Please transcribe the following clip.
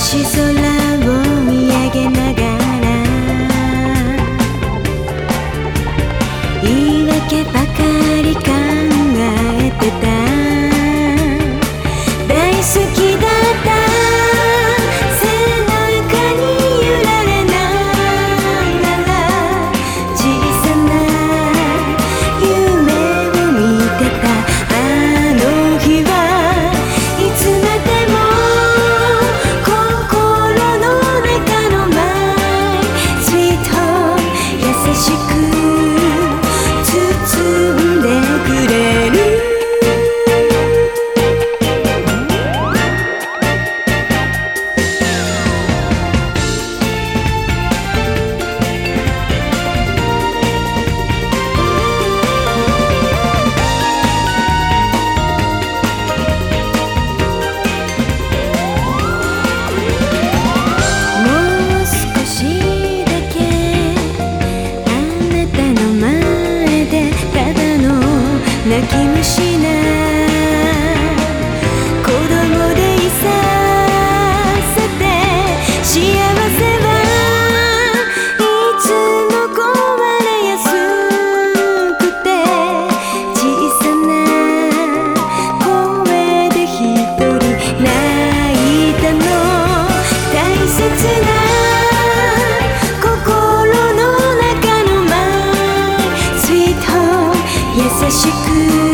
紫色。しく